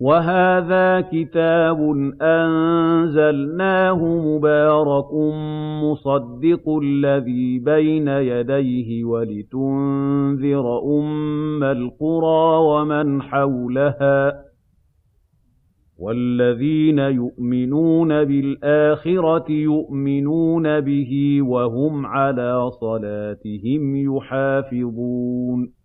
وَهَٰذَا كِتَابٌ أَنزَلْنَاهُ مُبَارَكٌ مُّصَدِّقُ الَّذِي بَيْنَ يَدَيْهِ وَلِتُنذِرَ أُمَّ الْقُرَىٰ وَمَنْ حَوْلَهَا ۚ وَالَّذِينَ يُؤْمِنُونَ بِالْآخِرَةِ يُؤْمِنُونَ بِهِ وَهُمْ عَلَىٰ صَلَاتِهِمْ يُحَافِظُونَ